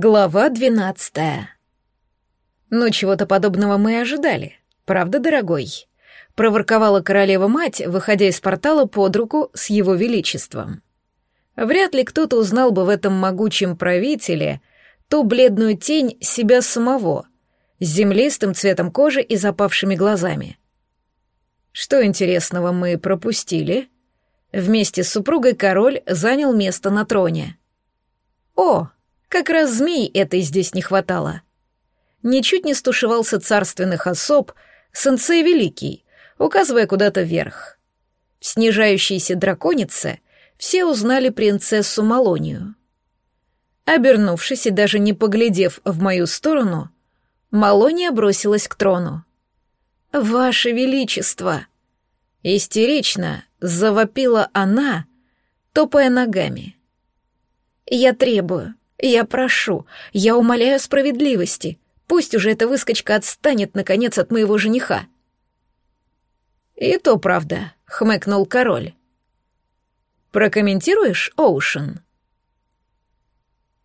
Глава двенадцатая. Ну, чего-то подобного мы и ожидали. Правда, дорогой? Проворковала королева-мать, выходя из портала под руку с его величеством. Вряд ли кто-то узнал бы в этом могучем правителе ту бледную тень себя самого, с землистым цветом кожи и запавшими глазами. Что интересного мы пропустили? Вместе с супругой король занял место на троне. О, как раз змей этой здесь не хватало. Ничуть не стушевался царственных особ сенсей Великий, указывая куда-то вверх. В снижающейся драконице все узнали принцессу Малонию. Обернувшись и даже не поглядев в мою сторону, Малония бросилась к трону. «Ваше Величество!» Истерично завопила она, топая ногами. «Я требую, я прошу, я умоляю справедливости. Пусть уже эта выскочка отстанет, наконец, от моего жениха». «И то правда», — хмыкнул король. «Прокомментируешь, Оушен?»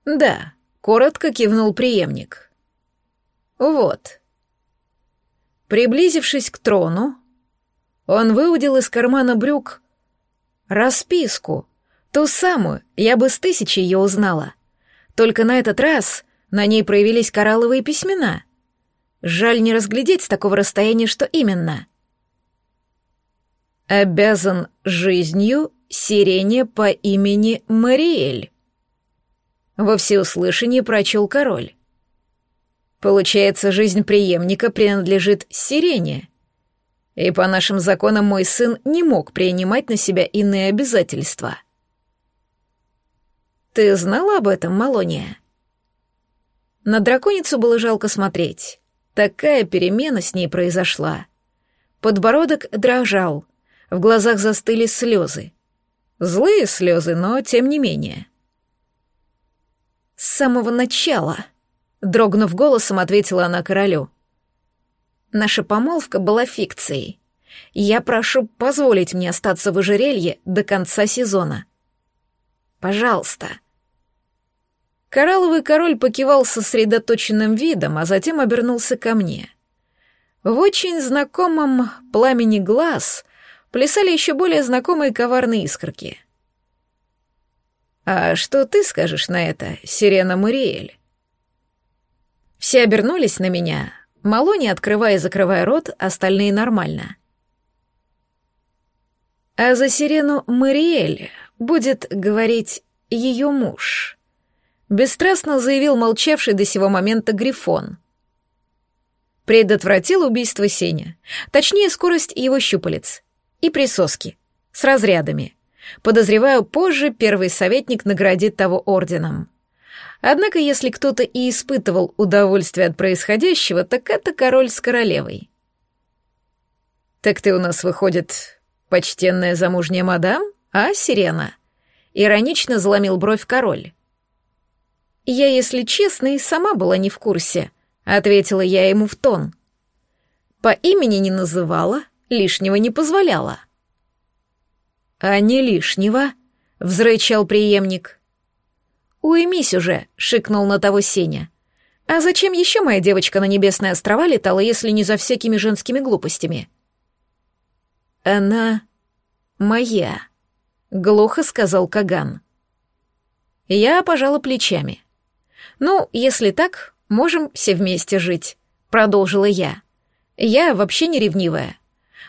«Да», — коротко кивнул преемник. «Вот». Приблизившись к трону, он выудил из кармана брюк расписку, ту самую, я бы с тысячи ее узнала — только на этот раз на ней проявились коралловые письмена. Жаль не разглядеть с такого расстояния, что именно. «Обязан жизнью сирене по имени Мариэль», — во всеуслышание прочел король. «Получается, жизнь преемника принадлежит сирене», и по нашим законам мой сын не мог принимать на себя иные обязательства. «Ты знала об этом, Малония?» На драконицу было жалко смотреть. Такая перемена с ней произошла. Подбородок дрожал, в глазах застыли слезы. Злые слезы, но тем не менее. «С самого начала», — дрогнув голосом, ответила она королю. «Наша помолвка была фикцией. Я прошу позволить мне остаться в ожерелье до конца сезона. Пожалуйста». Коралловый король покивал сосредоточенным видом, а затем обернулся ко мне. В очень знакомом пламени глаз плясали еще более знакомые коварные искорки. «А что ты скажешь на это, Сирена Муриэль?» Все обернулись на меня, Малони, открывая и закрывая рот, остальные нормально. А за Сирену Мариэль будет говорить ее муж бесстрастно заявил молчавший до сего момента Грифон. Предотвратил убийство Сеня, точнее, скорость его щупалец и присоски с разрядами. Подозреваю, позже первый советник наградит того орденом. Однако, если кто-то и испытывал удовольствие от происходящего, так это король с королевой. «Так ты у нас, выходит, почтенная замужняя мадам, а, Сирена?» Иронично заломил бровь король. «Я, если честно, и сама была не в курсе», — ответила я ему в тон. «По имени не называла, лишнего не позволяла». «А не лишнего», — взрычал преемник. «Уймись уже», — шикнул на того Сеня. «А зачем еще моя девочка на Небесные острова летала, если не за всякими женскими глупостями?» «Она моя», — глухо сказал Каган. Я пожала плечами. «Ну, если так, можем все вместе жить», — продолжила я. «Я вообще не ревнивая.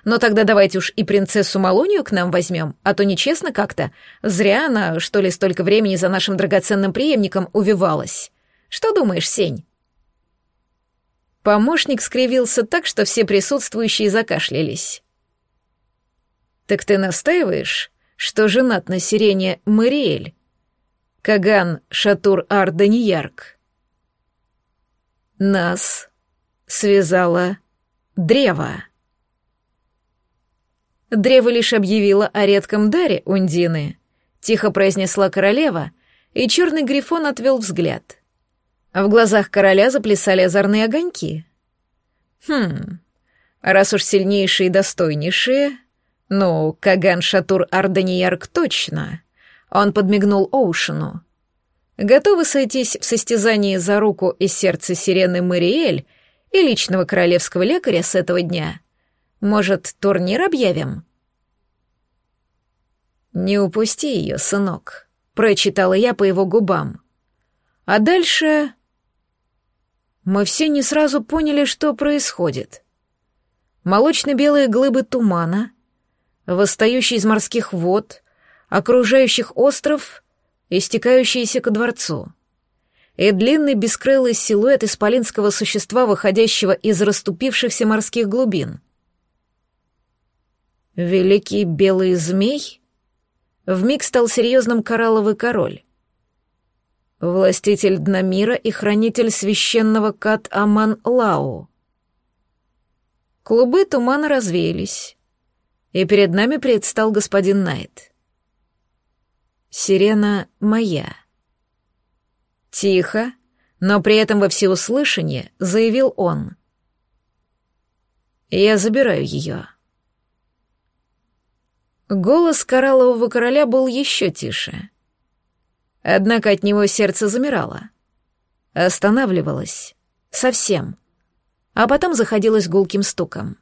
Но тогда давайте уж и принцессу Малонию к нам возьмем, а то нечестно как-то. Зря она, что ли, столько времени за нашим драгоценным преемником увивалась. Что думаешь, Сень?» Помощник скривился так, что все присутствующие закашлялись. «Так ты настаиваешь, что женат на сирене Мариэль?» Каган Шатур Арданиярк. Нас связало древо. Древо лишь объявило о редком даре Ундины, тихо произнесла королева, и черный грифон отвел взгляд. В глазах короля заплясали озорные огоньки. Хм, раз уж сильнейшие и достойнейшие, ну, Каган Шатур Арданиярк точно — он подмигнул Оушену. Готовы сойтись в состязании за руку из сердца сирены Мариэль и личного королевского лекаря с этого дня? Может, турнир объявим?» «Не упусти ее, сынок», — прочитала я по его губам. А дальше... Мы все не сразу поняли, что происходит. Молочно-белые глыбы тумана, восстающие из морских вод, окружающих остров, истекающиеся ко дворцу. И длинный бескрылый силуэт исполинского существа, выходящего из расступившихся морских глубин. Великий белый змей вмиг стал серьезным коралловый король властитель дна мира и хранитель священного Кат-Аман-Лау. Клубы тумана развеялись, и перед нами предстал господин Найт. Сирена моя. Тихо, но при этом во всеуслышание заявил он. Я забираю ее. Голос кораллового короля был еще тише — Однако от него сердце замирало. Останавливалось. Совсем. А потом заходилось гулким стуком.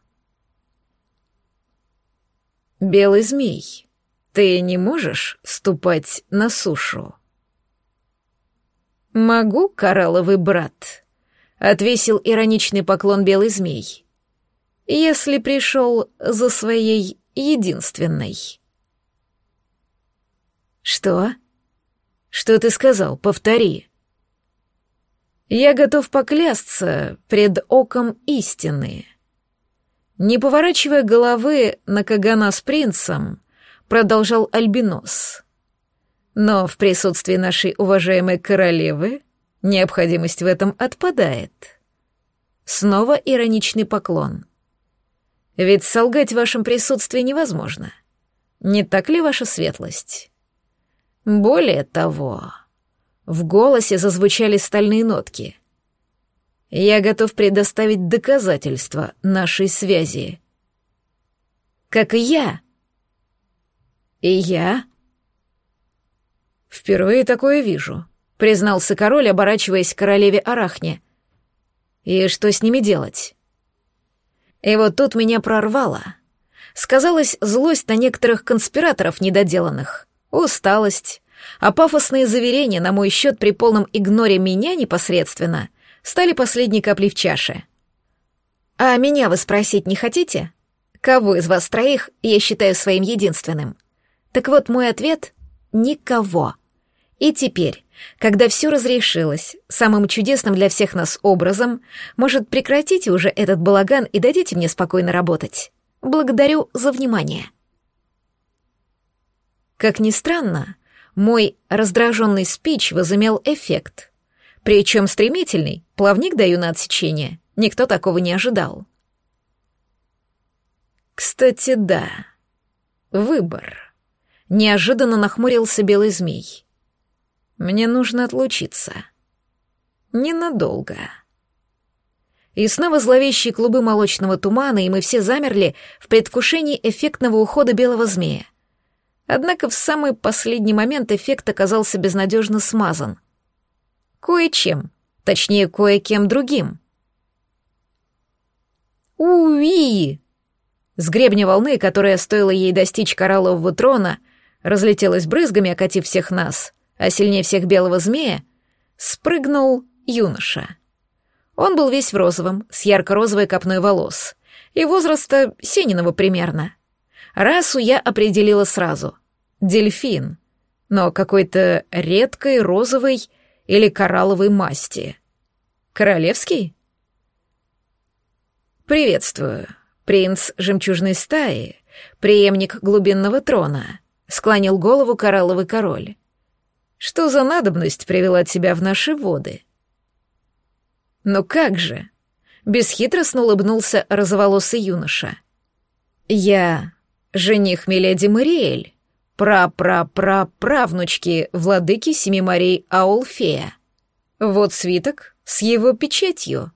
«Белый змей, ты не можешь ступать на сушу?» «Могу, коралловый брат», — отвесил ироничный поклон белый змей. «Если пришел за своей единственной». «Что?» «Что ты сказал? Повтори». «Я готов поклясться пред оком истины». Не поворачивая головы на Кагана с принцем, продолжал Альбинос. «Но в присутствии нашей уважаемой королевы необходимость в этом отпадает». Снова ироничный поклон. «Ведь солгать в вашем присутствии невозможно. Не так ли ваша светлость?» Более того, в голосе зазвучали стальные нотки. Я готов предоставить доказательства нашей связи. Как и я. И я? Впервые такое вижу, признался король, оборачиваясь к королеве Арахне. И что с ними делать? И вот тут меня прорвало. Сказалась злость на некоторых конспираторов недоделанных — усталость, а пафосные заверения на мой счет при полном игноре меня непосредственно стали последней каплей в чаше. «А меня вы спросить не хотите? Кого из вас троих я считаю своим единственным?» Так вот, мой ответ — никого. И теперь, когда все разрешилось, самым чудесным для всех нас образом, может, прекратите уже этот балаган и дадите мне спокойно работать. Благодарю за внимание. Как ни странно, мой раздраженный спич возымел эффект. Причем стремительный, плавник даю на отсечение. Никто такого не ожидал. Кстати, да. Выбор. Неожиданно нахмурился белый змей. Мне нужно отлучиться. Ненадолго. И снова зловещие клубы молочного тумана, и мы все замерли в предвкушении эффектного ухода белого змея. Однако в самый последний момент эффект оказался безнадежно смазан. Кое-чем, точнее, кое-кем другим. «Уи!» С гребня волны, которая стоила ей достичь кораллового трона, разлетелась брызгами, окатив всех нас, а сильнее всех белого змея, спрыгнул юноша. Он был весь в розовом, с ярко-розовой копной волос, и возраста Сениного примерно — Расу я определила сразу. Дельфин. Но какой-то редкой розовой или коралловой масти. Королевский? «Приветствую, принц жемчужной стаи, преемник глубинного трона», — склонил голову коралловый король. «Что за надобность привела тебя в наши воды?» «Ну как же?» — бесхитростно улыбнулся розоволосый юноша. «Я жених Миледи Мариэль, пра-пра-пра-правнучки владыки Семи морей Аулфея. Вот свиток с его печатью.